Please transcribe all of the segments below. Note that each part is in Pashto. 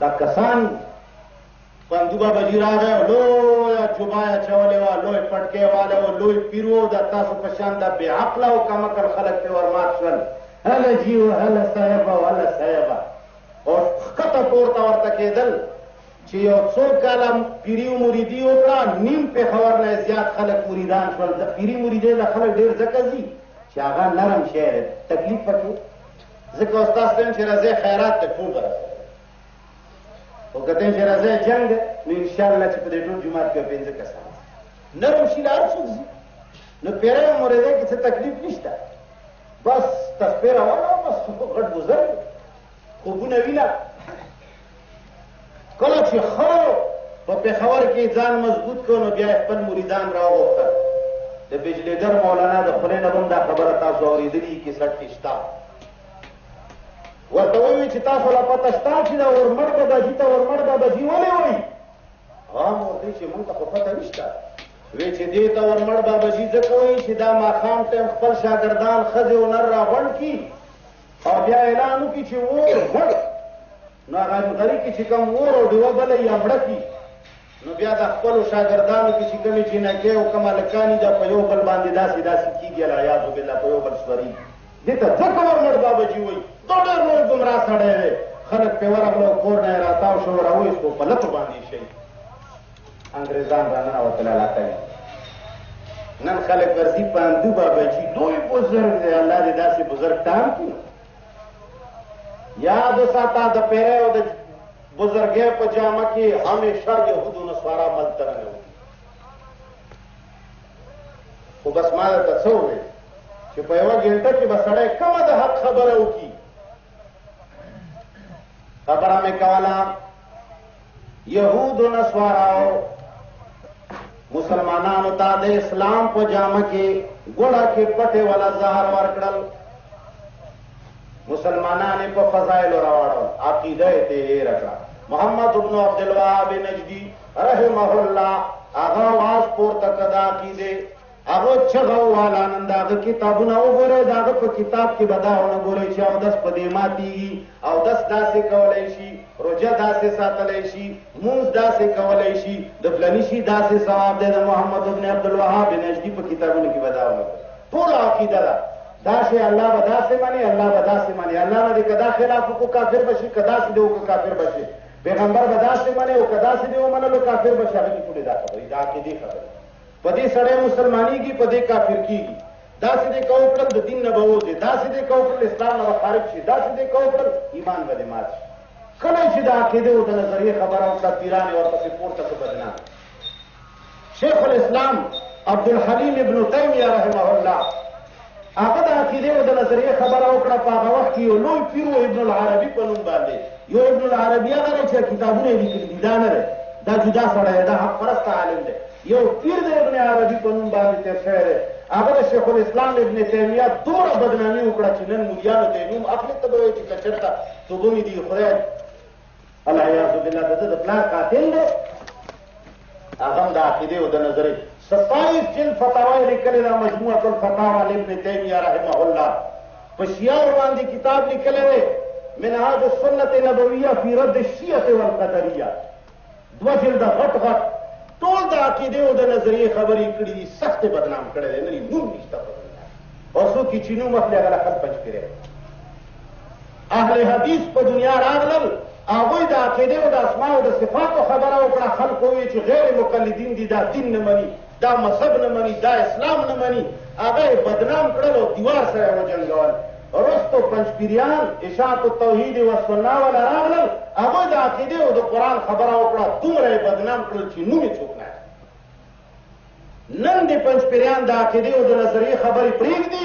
دا کسان پندو بابا جی راغی لوی جوبا یې اچولې وه لوی پټکی والی و لوی پیر و د تاسو په شان دا بې عقله او کمعقل خلک پرې ورمات شول هله جي و هله صاحب او هله صاحبه او ښکته پورته ورته کېدل چې یو څو کاله پیری او مریدي وکړه نیم پېښور نه زیات خلک مریدان شول د پیری مریدۍ له خلک ډېر ځکه ځي چې هغه نرم شی دی تکلیف پکې ځکه استاد ته چې راځي خیرات ته ټول راځي او کته چې راځي جنگ دی نو ان شاء الله چې په دې ټول جماعت کې پنځه کسان نرم شي لار څوک زی نو پیره مورده کې څه تکلیف نشته بس تخپیر ولا بس غټ گذر خوبونه وینا کله چې خو په پېښور کې ځان مضبوط کړ نو بیا خپل مریدان راوغوښتل د بجلیګر مولانا د خولې نه هم دا خبره تاسو اورېدلي کې سټ کې شته ورته وایي چې تاسو لا پته شته چې دا ورمړ به بجي ته ورمړ به بجي ولې وایي هغه مو ورته چې مونږ ته خو پته نشته وی چې دې ته ورمړ به بجي ځکه وایي چې دا ماښام ټایم خپل شاګردان ښځې او نر راغونډ کړي او بیا اعلان وکړي چې اور مړ نو هغه غری کې چې کوم اور او دیو بل یا مړ کی نو بیا د خپل شاګردانو کې چې کومې جنکه او کومه لکانی دا په یو بل باندې داسې داسې کیږي لا یاذ بالله په یو بل سوري دته ځکه ور مړ بابا جی وای دا ډېر نو ګمرا سړی دی خلک په ورغلو کور نه راتاو شو راوېستو په لته باندې شي انګریزان را ننوتل الله تعالی نن خلک ورځي پاندو بابا چې لوی بزرګ دی الله دې داسې بزرګ تام کړي یاد ساته د پیره او د بزرګې په جامه کې همیشه يهودو نصارا ملتره نه خو بس ما ته څه وې چې په یو ګنټه کې بسړې کومه د حق خبره وکي خبره مې کوله يهود او نصاراو مسلمانانو ته د اسلام په جامه کې ګوړه کې پټه ولا زهر ورکړل مسلمانانو په فضایل راوړل عقیده یې تیرې راکړه محمد ابن عبد الوهاب نجدي رحمه الله هغه واس پورته کدا عقیده هغه چغه وواله، نن د هغه کتابونه وګورئ، د هغه په کتاب کې به دا ونه ګورئ چې اودس په دې ماتېږي، اودس داسې کولی شي، روژه داسې ساتلی شي، لمونځ داسې کولی شي، د فلاني شي داسې ثواب دی، د محمد بن عبدالوهاب نجدي په کتابونو کې به دا ونه ګورئ. ټوله عقیده ده دا شی الله به داسې مني الله به داسې مني الله نه دې که دا خلاف وکړو کافر به شي که داسې دې وکړو کافر به شي پیغمبر به داسې مني او که داسې دې ومنلو کافر به شي هغه دې ټولې دا خبرې د عقیدې خبرې په دې سړی مسلمانېږي په دې کافر کېږي داسې دې که وکړل د دین نه به وځې داسې دې که وکړل اسلام نه به خارج شي داسې دې که وکړل ایمان به دې مات شي کله چې د عقیدې او د نظریې خبره وکړه پیران یې ورپسې پورته کړه بدنام شیخ الاسلام عبدالحلیم ابن تیمیه رحمه الله هغه د عقیدې او د نظریې خبره وکړه په هغه وخت کې یو لوی پیر و ابن العربي په نوم باندې یو ابن العربي هغه دی چې کتابونه یې لیکلي دي دا نه دی دا جدا سړی دی دا حق پرست عالم دی یو پیر دی ابن عربي په نوم باندې تېر شوی دی هغه د شیخ الاسلام ابن تیمیه دومره بدنامي وکړه چې نن مولیانو ته یې نوم اخلي ته به وایي چې که چېرته توبه مې دي خدای العیاذ بالله د د پلار قاتل دی هغه د عقیده او د نظر 27 جلد فتاوا لیکل دا مجموعه الفتاوا لابن تیمیه رحمه الله پشیار باندې کتاب لیکل دی منهاج السنت نبویه فی رد الشیعه والقدریه دو جلد غټ غټ ټول د عقیده او د نظریه خبرې کړې دي سخت بدنام کړي دي نه نوم نشته او څوک چې نوم اخلي هغه خپل پچ کړي اهل حدیث په دنیا راغلل، هغوی د عقیدې او د اسماء او د صفاتو خبره وکړه، خلکو وویل چې غیر مقلدین دي، دا دین نه مني، دا مذهب نه مني، دا اسلام نه مني، هغه یې بدنام کړل او دیوار سره یې وجنګول. وروسته پنجپیریان، اشاعة التوحید والسنة، والا راغلل، هغوی د عقیدې او د قرآن خبره وکړه، دومره یې بدنام کړل چې نوم یې څوک نه اخلي. نن دې پنجپیریان د عقیدې او د نظریې خبرې پرېږدي،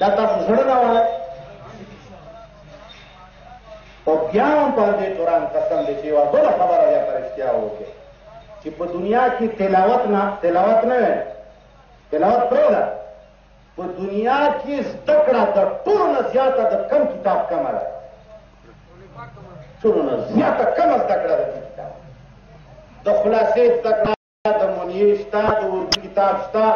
دا تاسو زړه نه وای او بیا هم پر دې قران قسم دې چې وا بل خبره یا پرشتیا وکړي چې په دنیا کې تلاوت نه تلاوت نه تلاوت پرې ده په دنیا کې زده کړه د ټولو نه زیاته د کم کتاب کمه ده ټولو نه زیاته کمه زده کړه ده د خلاصې زده کړه د منیې شته، د اردو کتاب شته،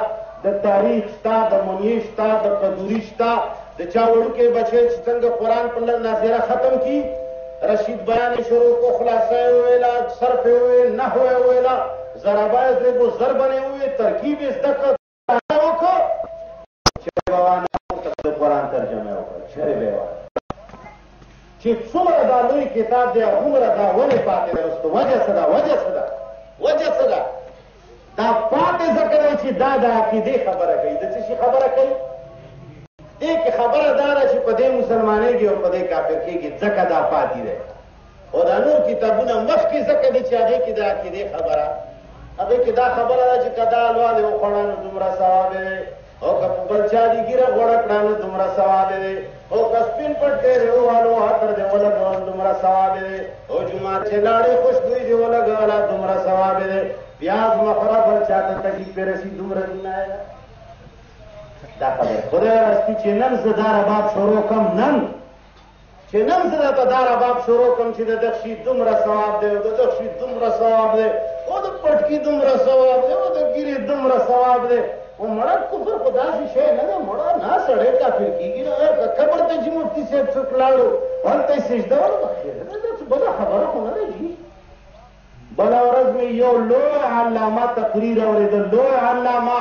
د تاریخ شته، د منیې شته، د قدوري شته، د چا وړوکی بچی چې څنګه قرآن په لږ ناظره ختم کړي، رشید بیان یې شروع کړو، خلاصه یې وویله، صرف یې وویل، نحو یې وویله، ضربه یضرب ضربا یې وویل، ترکیب یې زده کړ. چې څومره دا لوی کتاب دی هغومره دا ولې پاتې دی رستو وجه څه ده وجه څه ده وجه څه ده دا پاتې ځکه دی چې دا د عقیدې خبره کوي د څه شي خبره کوي دې کې خبره دا ده چې په دې مسلمانېږي او په دې کافر کېږي ځکه دا پاتې دی او دا نور کتابونه مخکې ځکه دي چې هغه کې دا کې دې خبره هغه کې دا خبره ده چې کدا لوال او خړان دومره ثواب دی او که په بل چا دي ګیره غوړه کړان دومره ثواب دی او که سپین پټ کې دی او هلو هتر دی ولا ګون دومره ثواب دی او جمعه چې لاړې خوشبوې دی ولا ګالا دومره ثواب دی پیاز مخره بل چا ته تکلیف رسي دومره نه دا خبره خدای راستي چې نن زدار باب شروع کم نن چې نن زه درته دا رباب شروع کړم چې د دخشي دومره ثواب دی او د دخشي دومره ثواب دی او د پټکي دومره ثواب دی او د ګیرې دومره ثواب دی او مړه کفر خو داسې شی نه دی مړه نه سړی کافر کېږي نه که قبر ته چې مفتي صاحب څوک لاړو هلته یې سجده وربخښې بله خبره خو نه دی جي بله ورځ مې یو لوی علامه تقریر اورېده لوی علامه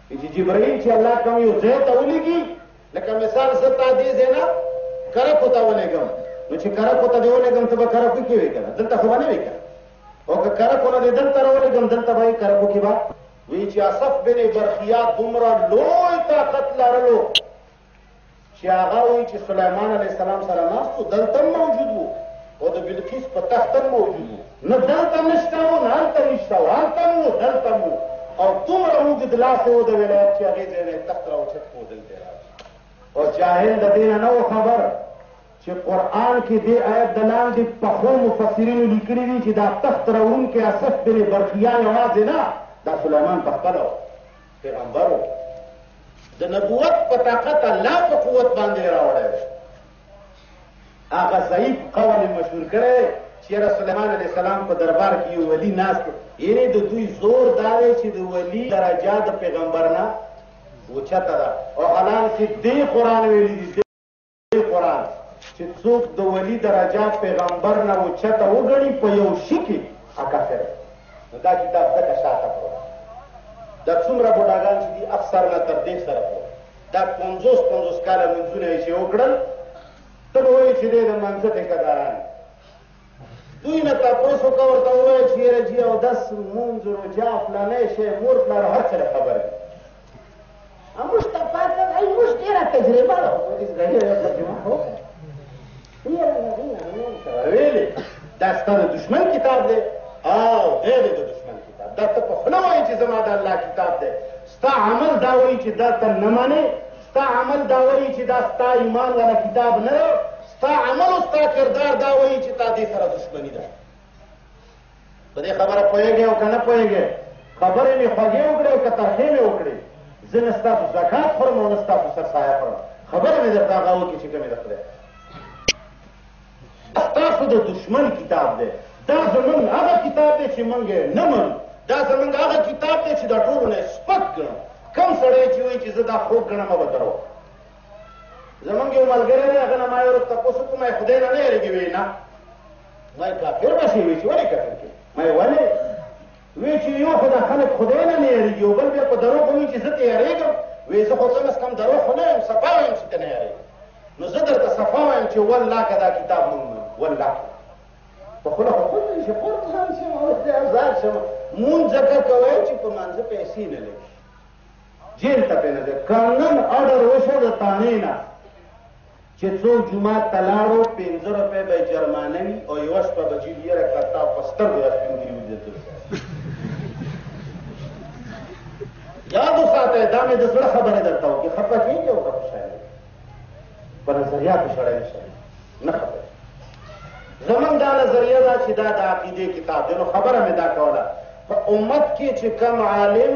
چې جبرائیل چې الله کوم یو ځای ته ولېږي لکه مثال زه تا دې ځای نه کرکو ته ولېږم نو چې کرکو ته دې ولېږم ته به کرکو کې وې کنه دلته خو نه وې کنه او که کرکو نه دې دلته راولېږم دلته به یې کرکو کې به وی چې اصف بن برخیا دومره لوی طاقت لرلو چې هغه وایي چې سلیمان علیه السلام سره ناست و دلته هم موجود و او د بلقیس په تخت هم موجود و نه دلته نشته و نه هلته نشته و هلته هم و دلته هم و او دومره اوږد لاس یې و د ولایت چې هغې ځای نه یې تخت راوچت کړو دلته یې او جاهل د دې نه نه و خبر چې قرآن کې دې آیت د لاندې پخو مفسرینو لیکلي دي چې دا تخت راوړونکی اصف بن برقیه یوازې نه دا سلیمان پخپله و پیغمبرو د نبوت په طاقت الله په قوت باندې راوړی هغه ضعیف قول مشهور کړی چې سليمان عليه السلام په دربار کې یو ولی ناست یې د دوی زور دا دی چې د ولی درجه د پیغمبر نه اوچته ده او حالان کې دې قران ویلي دي غورا چې څوک د ولی درجه پیغمبر نه و چته وګړي په یو شي کې اکافر نو دا کتاب ځکه شاته کړو دا څومره بوډاګان چې دي اکثر نه تر دې سره وو دا 50 50 کاله منځونه یې چې وکړل ته به وایي چې دې د منځ ټکداران دوی نه تاسو کو ورته وای چې یره جی او داس مونږ روجا پلانې شه مور پلان هر څه خبره اموږ ته پاتې ای موږ ډیره تجربه ده دې غړي ترجمه هو یره نه نه نه ویلې دا ستاسو دشمن کتاب دی او دې دې دشمن کتاب دا ته په خلوه چې زما د الله کتاب دی ستا عمل دا وایي چې دا ته نه مانې ستا عمل دا وایي چې دا ستا ایمان والا کتاب نه دی ستا عمل او ستا کردار دا وایي چې تا دې سره دښمني ده په دې خبره پوهېږې او که نه پوهېږې خبرې مې خوږې وکړې او که ترخې مې وکړې زه نه ستاسو زکات خورم او نه ستاسو سرسایه خورم خبره مې درته هغه وکړي چې کومې د خدای دا خو د دشمن کتاب دی دا زمونږ هغه کتاب دی چې مونږ یې نه منو دا زمونږ هغه کتاب دی چې دا ټولو نه سپک ګڼو کم سړی چې وایي چې زه دا خوږ ګڼم به درو زمونږ یو ملګری دی هغه نه ما یې ورځ تپوس وکړو ما یې خدای نه نه یېرېږي وایي نه ما یې کافر به شي وایي چې ولې کافر کوي ما یې ولې وې چې یو خو دا خلک خدای نه نه یریږي او بل بیا په دروغ وایي چې زه ترې یریږم وې زه خو کم از کم دروغ خو نه یم صفا وایم چې ته نه یریږم نو زه درته صفا وایم چې والله که دا کتاب مونږ منو والله په خوله خو پوه نه شي پورت ځان شم او د ازاد شم مونږ ځکه کوی چې په مانځه پیسې نه لګي جیل ته پې نه ځي کرنل اډر وشو د تانې نه چې څوک جومات ته لاړو پنځه روپۍ به یې جرمانه وي او یوه شپه به جیل یې رکړه تا په سترګو دا سپین ګیري ولیدل یاد وساته دا مې د زړه خبره درته وکړي خفه کېږي او که خوشحالي په نظریاتو سړی نه شړی نه خفه زمونږ دا نظریه ده چې دا د عقیدې کتاب دی نو خبره مې دا کوله په امت کې چې کم عالم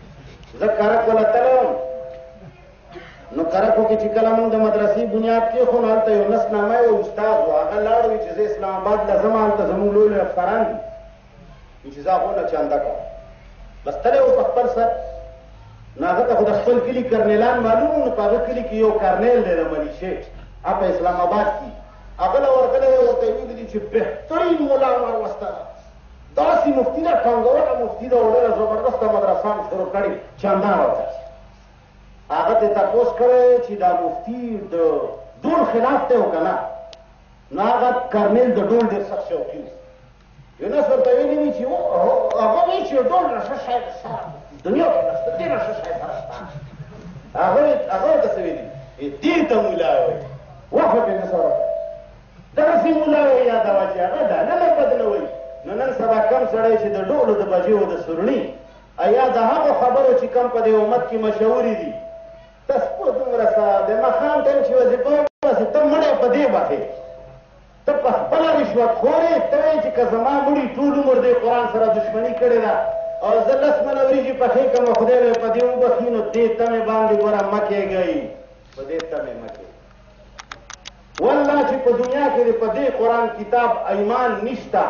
زه کرک ولتلی وم نو کرکو کې چې کله موږ د مدرسې بنیاد کېښود هلته یو نس نامه یو استاد و هغه لاړ وي چې زه اسلام آباد له ځم هلته زموږ لوی لوی افسران دي چې زه هغونه چانده کړم بس تللی و په خپل سر نو هغه ته خو د خپل کلي کرنیلان معلوم نو په هغه کلي کې یو کرنیل دی د ملیشې هغه په اسلام آباد کې هغه له ورغلی ورته یې ولیدي چې بهترین ملا مار وسته داسی مفتی دا ټنګوله مفتی دا وړه زبردست مدرسه شروع کړي چندار وته هغه ته تاسو کړي چې دا مفتی د دول خلاف ته وکنه نو هغه کرنل د ډول ډیر سخت شوقي یو نه څه ته ویلي چې هغه وی چې ډول نشه شای سره دنیا کې نشته دې نشه شای سره هغه هغه ته ویلي دې ته مولا وي وخت به نه سره داسې مو لاره یاده وه چې هغه دا نه بدلوي نو نن سبا کم سړی چې د ډولو د بجیو د سرڼي ایا د هغو خبرو چې کم په دې امت کې مشهورې دي تاسو په دومره سره د مخام ټیم چې وظیفه وباسي ته مړی په دې باسې ته په خپل رشوت خورې ته وایې چې که زما مړي ټول عمر دې قرآن سره دښمني کړې ده او زه لس منه وریجې پخې کړم خدای به په دې وبخي نو دې تمې باندې ګوره مه کېږئ په دې تمې مه کېږئ والله چې په دنیا کې د پدې قران کتاب ایمان نشتا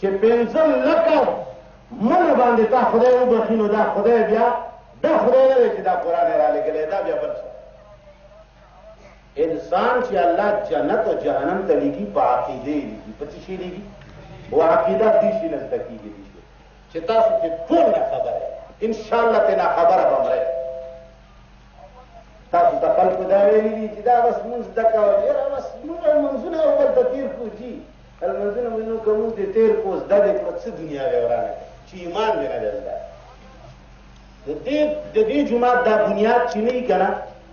چې پنځم لکه من باندې تا خدای وبخینو دا خدای بیا دا خدای نه چې دا قران را لګلې دا بیا بل انسان چې الله جنت او جهنم ته لګي په عقیده لګي په څه شي لګي او عقیده دې شي نه تکیږي چې تاسو ته ټول خبره ان شاء الله ته خبره بمره تاسو ته خلکو دا ویلي دي چې دا بس مونځ زده کوه یاره بس مونږ لمونځونه او بل ته تېر کړو جي لمونځونه مونږ نو که مونځ دې تېر کړو زده دې کړو څه دنیا به ورانه چې ایمان دې نه دی زده د دې د دې جومات دا بنیاد چې نه وي که نه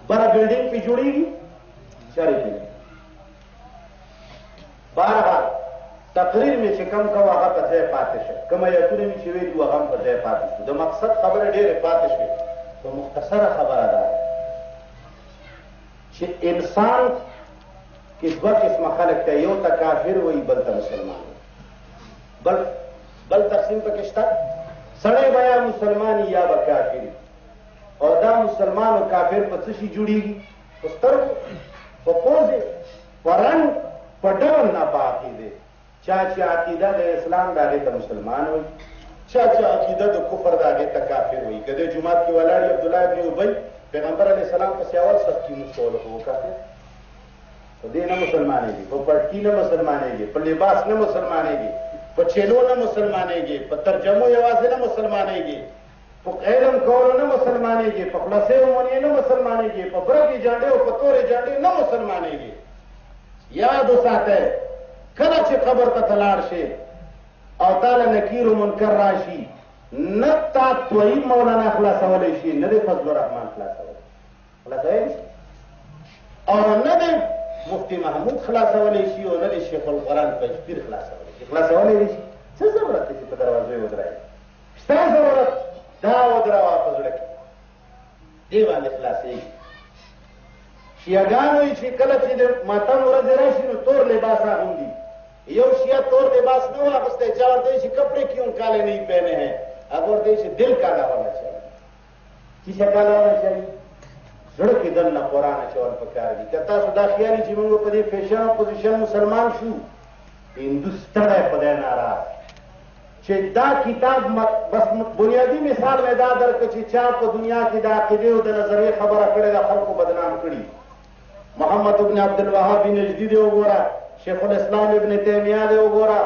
بله بلډینګ پې جوړېږي چارې پې بهرحال تقریر مې چې کوم کوه هغه په ځای پاتې شه، کوم ایتونه مې چې ویلي وو هغه هم په ځای پاتې شو، د مقصد خبرې ډېرې پاتې شوې، خو مختصره خبره دا ده چې انسان کې دوه قسمه خلک ته یو ته کافر وایي بل ته مسلمان بل بل تقسیم پکې شته سړی به یا مسلمان یا به کافر او دا مسلمان او کافر په څه شي جوړیږي په سترګو په پوزې په رنګ په ډول ناپاکي دی چا چې عقیده د اسلام د هغې ته مسلمان وي چا چې عقیده د کفر د هغې ته کافر وي که د جومات کې ولاړ وي عبدالله ابن ابی پیغمبر علیه السلام پسې اول سب کې موږ کولو خو وکافر په دې نه مسلمانېږي په پټکي نه مسلمانېږي په لباس نه مسلمانېږي په چېلو نه مسلمانېږي په ترجمو یوازې نه مسلمانېږي په علم کولو نه مسلمانېږي په خلاصې ومنې نه مسلمانېږي په برګې جانډې او په تورې جانډې نه مسلمانېږي یاد وساته کله چې قبر ته تلاړ شي او تعالی نکیر و منکر راشي نه تا توئی مولانا خلاصولی شي نه د فضل الرحمن خلاصولی خلاصولی شي او نه د مفتی محمود خلاصولی شي او نه د شیخ القرآن پنځپیر خلاصولی شي خلاصولی شي څه ضرورت دی چې په دروازه یې ودرایي ستا ضرورت دا ودراوه په زړه کې دې باندې خلاصېږي شیعګانو یې چې کله چې د ماتم ورځ راشي نو تور لباس اغوندي یو شیعه تور لباس نه واغوستی چا ورته چې کپړې کیون کالې نه یې پهنې هې هغه ورته چې دل کالا ہونا چاهیے چې څه کاله شي زړه کې دنه قران چول پکار دي که تاسو دا خیالي چې موږ په دې فیشن او پوزیشن مسلمان شو هندوستان په دې ناراض چې دا کتاب بس بنیادی مثال مې دا درکړ چې چا په دنیا کې د عقیده او د نظریې خبره کړې ده خلکو بدنام کړي محمد ابن عبد الوهاب نجدی دی وګوره شیخ الاسلام ابن تیمیه دی وګوره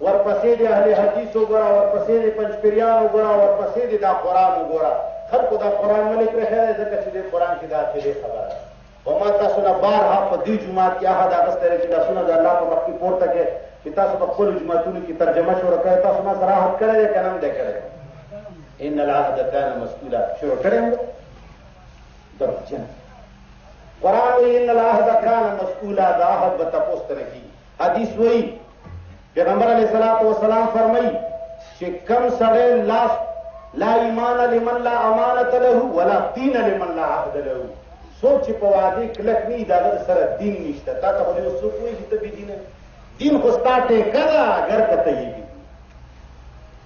ورپسې دی اهل حدیث وګوره ورپسې دی پنځپیریان وګوره ورپسې دی دا قران وګوره خلکو دا قران ولې پرې خیره ځکه چې دی قران کې دا کې خبره او ما تاسو نه بار ها په دې جمعات کې هغه دا غستره چې تاسو نه د الله په مخ کې پورته کې چې تاسو په خپل جمعاتونو کې ترجمه شو راکړی تاسو ما سره حق کړی کنه دې کړی ان العهد كان مسؤولا شروع کړی درخچن قرآن وی ان الله دا کان مسئولا دا حد بتپوس ترکی حدیث وی پیغمبر علیہ الصلوۃ والسلام فرمای چې کم سره لاس لا ایمان لمن لا امانت له ولا دین لمن لا عهد له سوچ په وادي کلک نه دا سره دین نشته تا ته ولې سوچ وایي چې ته دین دین خو ستاسو ټیکه ده اگر کته یې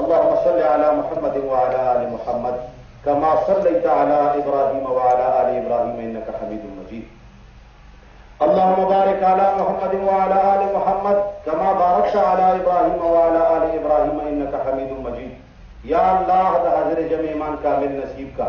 اللهم صل على محمد وعلى ال محمد كما صليت على ابراهيم وعلى ال ابراهيم انك حميد مجيد اللهم بارك على محمد وعلى ال محمد كما باركت على ابراهيم وعلى ال ابراهيم انك حميد مجيد يا الله ده حضر جمع ایمان کامل نصیب کا